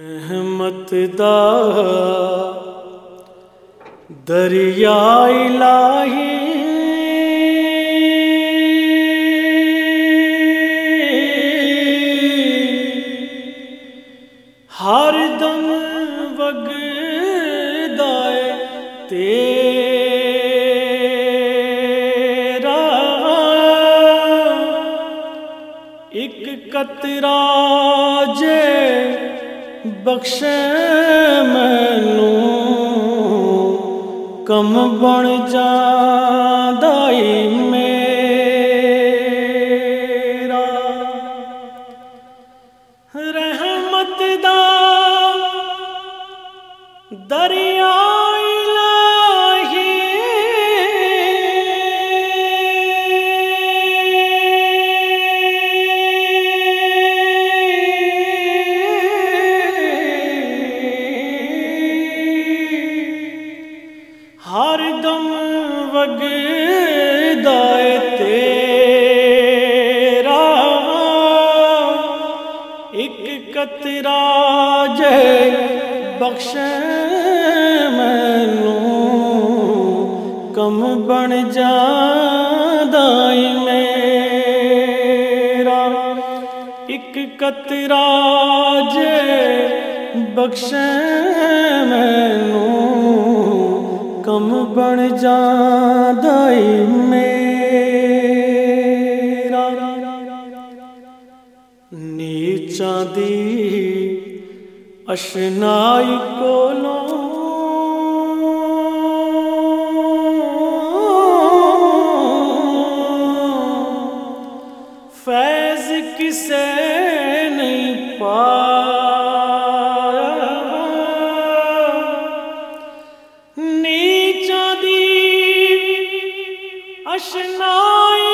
رحمت دا دریا الہی ہر دم وگ دائے تیرا ایک قطرہ جے بخش مینو کم بن جا دائی وگ دائے تیرا ایک قطرہ جے بخش مینو کم بن جا دائی میرا ایک قطرہ جے بخش مینو کم بن جا دائی میرا نیچاں دی اشنائی کولوں فیض کسے نہیں پایا اشنائی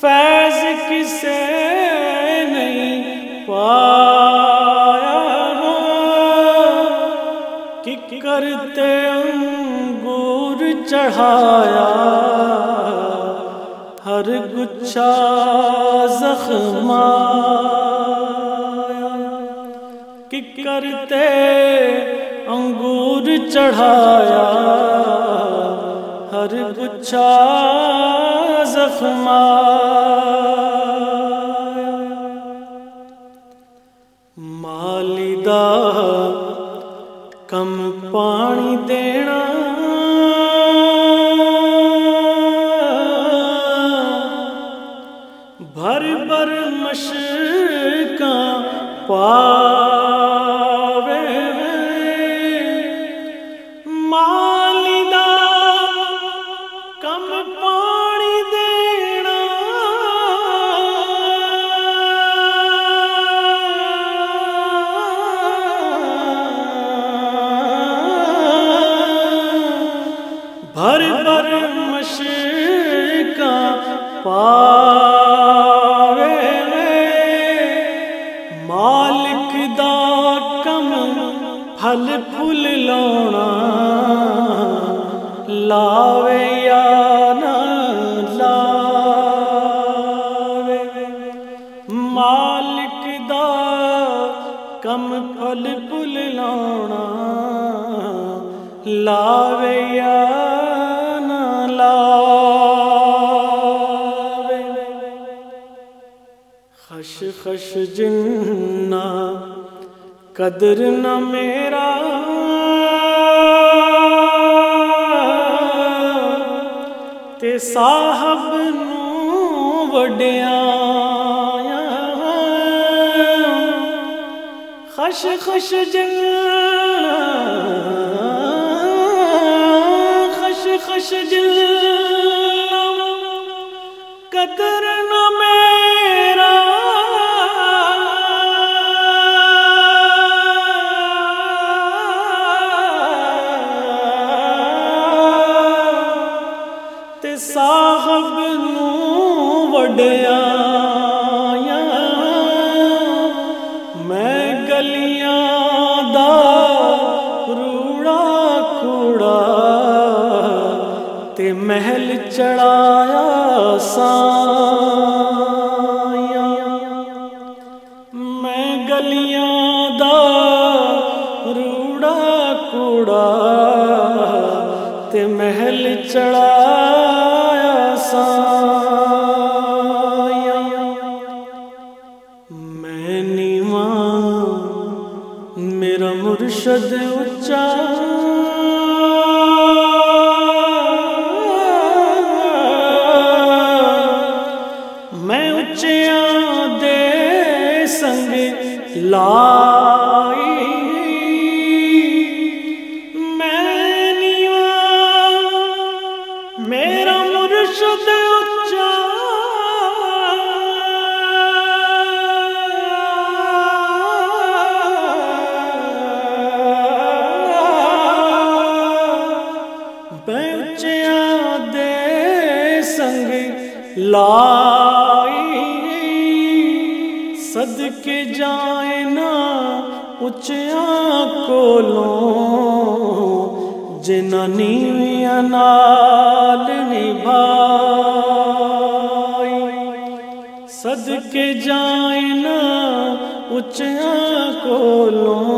فیض کسے نہیں پایا کہ کرتے انگور چڑھایا ہر گچھا زخمایا کہ کرتے انگور چڑھایا ہر گچھا زخمایا مالی کم پانی دینا بھر بھر مشکاں پاوے مالی دا کم پانی دینا۔ بھر بھر مشکاں پاوے پھل لونا لاوے یا نہ لاوے مالک دا کم پھل پھل لونا لاوے یا نہ لاوے خش خش جنا قدر نہ میرا تے صاحب نو وڈیاں خش خش جنا خش خش جنا قدر صاحب نو وڈیا میں گلیاں روڑا کوڑا محل چڑھایا سایا میں گلیاں دا روڑا کوڑا تے محل چڑھایا نیواں میرا مرشد اچا میں اچیا دے سنگ لائی۔ میں نیواں میرا مرشد اچا بچیا دے سنگ لائی۔ سد کے جائیں نا اچیا کولوں جنانیاں نال نبھائی۔ سد کے جائیں نا اچیا کولوں